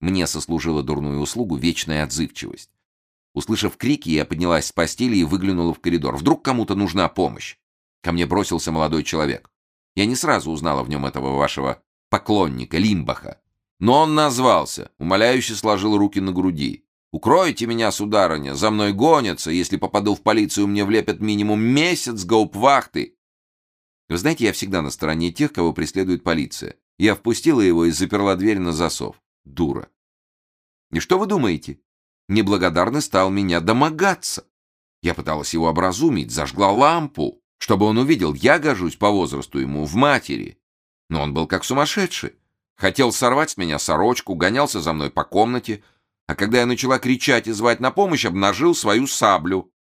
Мне сослужила дурную услугу вечная отзывчивость. Услышав крики, я поднялась с постели и выглянула в коридор. Вдруг кому-то нужна помощь. Ко мне бросился молодой человек. Я не сразу узнала в нем этого вашего поклонника, Лимбаха. Но он назвался, умоляюще сложил руки на груди. «Укройте меня, сударыня, за мной гонятся, если попаду в полицию, мне влепят минимум месяц гаупвахты». Вы знаете, я всегда на стороне тех, кого преследует полиция. Я впустила его и заперла дверь на засов. Дура. И что вы думаете? Неблагодарный стал меня домогаться. Я пыталась его образумить, зажгла лампу, чтобы он увидел, я гожусь по возрасту ему в матери. Но он был как сумасшедший. Хотел сорвать с меня сорочку, гонялся за мной по комнате, а когда я начала кричать и звать на помощь, обнажил свою саблю.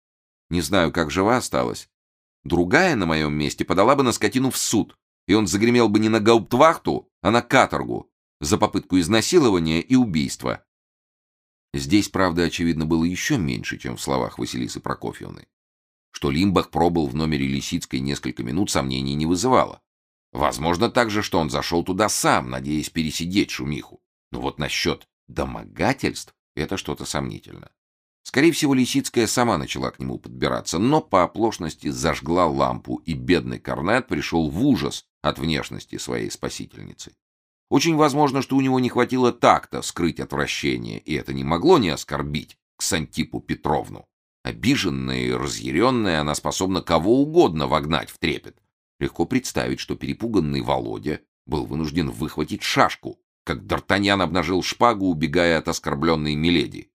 Не знаю, как жива осталась. Другая на моем месте подала бы на скотину в суд, и он загремел бы не на гауптвахту, а на каторгу за попытку изнасилования и убийства. Здесь, правда, очевидно, было еще меньше, чем в словах Василисы Прокофьевны. Что Лимбах пробыл в номере Лисицкой несколько минут, сомнений не вызывало. Возможно также, что он зашел туда сам, надеясь пересидеть шумиху. Но вот насчет домогательств это что-то сомнительно. Скорее всего, Лисицкая сама начала к нему подбираться, но по оплошности зажгла лампу, и бедный Корнет пришел в ужас от внешности своей спасительницы. Очень возможно, что у него не хватило такта скрыть отвращение, и это не могло не оскорбить Ксантипу Петровну. Обиженная и разъяренная, она способна кого угодно вогнать в трепет. Легко представить, что перепуганный Володя был вынужден выхватить шашку, как Д'Артаньян обнажил шпагу, убегая от оскорбленной Миледи.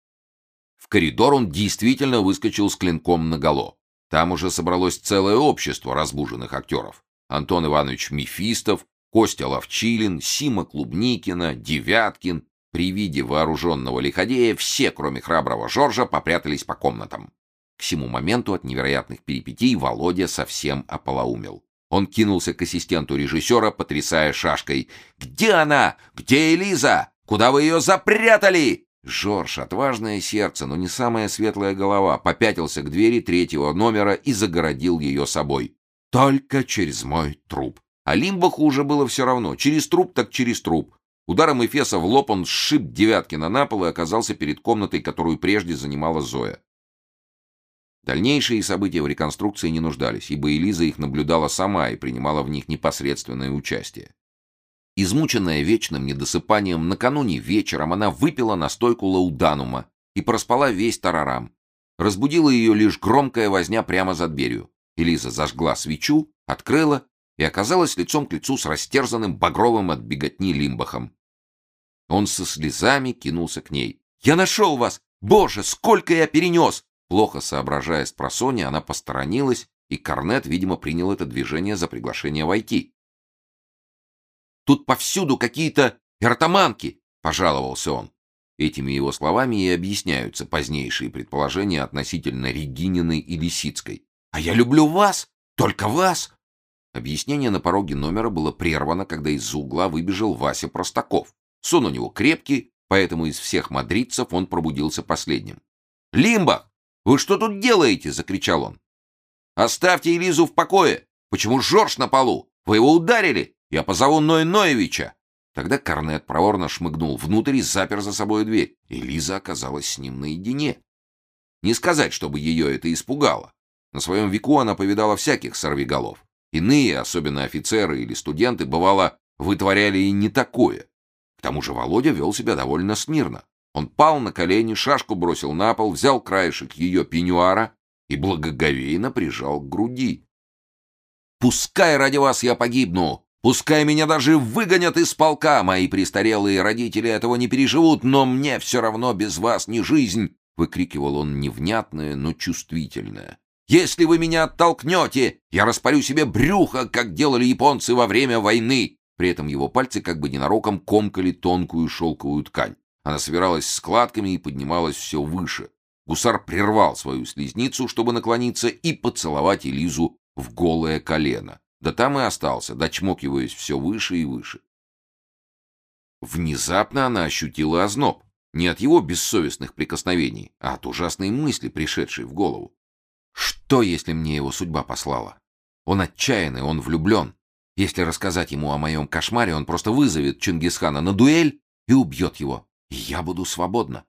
В коридор он действительно выскочил с клинком наголо. Там уже собралось целое общество разбуженных актеров. Антон Иванович Мефистов, Костя Ловчилин, Сима Клубникина, Девяткин. При виде вооруженного лиходея все, кроме храброго Жоржа, попрятались по комнатам. К всему моменту от невероятных перипетий Володя совсем ополоумел. Он кинулся к ассистенту режиссера, потрясая шашкой. «Где она? Где Элиза? Куда вы ее запрятали?» Жорж, отважное сердце, но не самая светлая голова, попятился к двери третьего номера и загородил ее собой. «Только через мой труп». А Лимбаху уже было все равно. Через труп так через труп. Ударом Эфеса в лоб он сшиб Девяткина на пол и оказался перед комнатой, которую прежде занимала Зоя. Дальнейшие события в реконструкции не нуждались, ибо Элиза их наблюдала сама и принимала в них непосредственное участие. Измученная вечным недосыпанием, накануне вечером она выпила настойку лауданума и проспала весь тарарам. Разбудила ее лишь громкая возня прямо за дверью. Элиза зажгла свечу, открыла и оказалась лицом к лицу с растерзанным багровым от беготни лимбахом. Он со слезами кинулся к ней. «Я нашел вас! Боже, сколько я перенес! Плохо соображая с просони, она посторонилась, и Корнет, видимо, принял это движение за приглашение войти. «Тут повсюду какие-то эртаманки!» — пожаловался он. Этими его словами и объясняются позднейшие предположения относительно Регининой и Лисицкой. «А я люблю вас! Только вас!» Объяснение на пороге номера было прервано, когда из-за угла выбежал Вася Простаков. Сон у него крепкий, поэтому из всех мадридцев он пробудился последним. «Лимбах! «Вы что тут делаете?» — закричал он. «Оставьте Элизу в покое! Почему Жорж на полу? Вы его ударили! Я позову Ной Ноевича!» Тогда Корнет проворно шмыгнул внутрь и запер за собой дверь. Элиза оказалась с ним наедине. Не сказать, чтобы ее это испугало. На своем веку она повидала всяких сорвиголов. Иные, особенно офицеры или студенты, бывало, вытворяли и не такое. К тому же Володя вел себя довольно смирно. Он пал на колени, шашку бросил на пол, взял краешек ее пеньюара и благоговейно прижал к груди. «Пускай ради вас я погибну! Пускай меня даже выгонят из полка! Мои престарелые родители этого не переживут, но мне все равно без вас не жизнь!» — выкрикивал он невнятное, но чувствительное. «Если вы меня оттолкнете, я распорю себе брюхо, как делали японцы во время войны!» При этом его пальцы как бы ненароком комкали тонкую шелковую ткань. Она собиралась складками и поднималась все выше. Гусар прервал свою слезницу, чтобы наклониться и поцеловать Элизу в голое колено. Да там и остался, дочмокиваясь все выше и выше. Внезапно она ощутила озноб. Не от его бессовестных прикосновений, а от ужасной мысли, пришедшей в голову. Что, если мне его судьба послала? Он отчаянный, он влюблен. Если рассказать ему о моем кошмаре, он просто вызовет Чингисхана на дуэль и убьет его. Я буду свободна.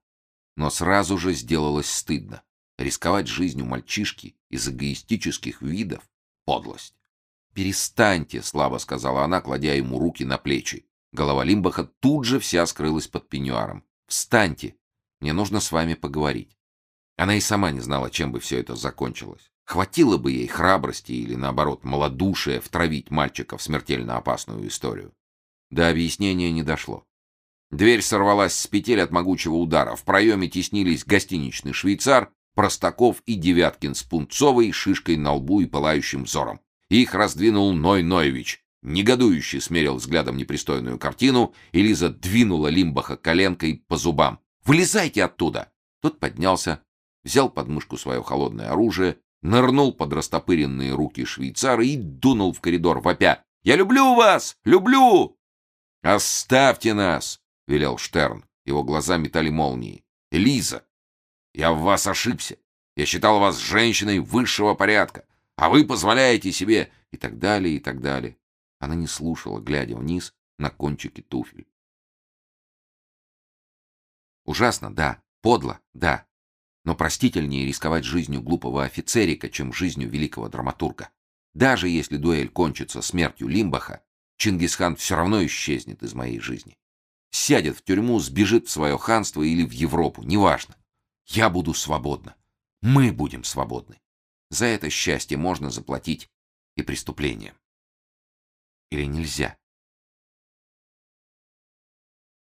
Но сразу же сделалось стыдно. Рисковать жизнью мальчишки из эгоистических видов — подлость. «Перестаньте», — слабо сказала она, кладя ему руки на плечи. Голова Лимбаха тут же вся скрылась под пеньюаром. «Встаньте! Мне нужно с вами поговорить». Она и сама не знала, чем бы все это закончилось. Хватило бы ей храбрости или, наоборот, малодушия втравить мальчика в смертельно опасную историю. До объяснения не дошло. Дверь сорвалась с петель от могучего удара. В проеме теснились гостиничный швейцар, Простаков и Девяткин с пунцовой шишкой на лбу и пылающим взором. Их раздвинул Ной Ноевич. Негодующе смерил взглядом непристойную картину, и Лиза двинула Лимбаха коленкой по зубам. «Вылезайте оттуда!» Тот поднялся, взял под мышку свое холодное оружие, нырнул под растопыренные руки швейцара и дунул в коридор, вопя. «Я люблю вас! Люблю!» «Оставьте нас!» — велел Штерн. Его глаза метали молнии. «Лиза, я в вас ошибся. Я считал вас женщиной высшего порядка, а вы позволяете себе...» И так далее, и так далее. Она не слушала, глядя вниз на кончики туфель. Ужасно, да. Подло, да. Но простительнее рисковать жизнью глупого офицерика, чем жизнью великого драматурга. Даже если дуэль кончится смертью Лимбаха, Чингисхан все равно исчезнет из моей жизни. Сядет в тюрьму, сбежит в свое ханство или в Европу, неважно. Я буду свободна. Мы будем свободны. За это счастье можно заплатить и преступлением. Или нельзя?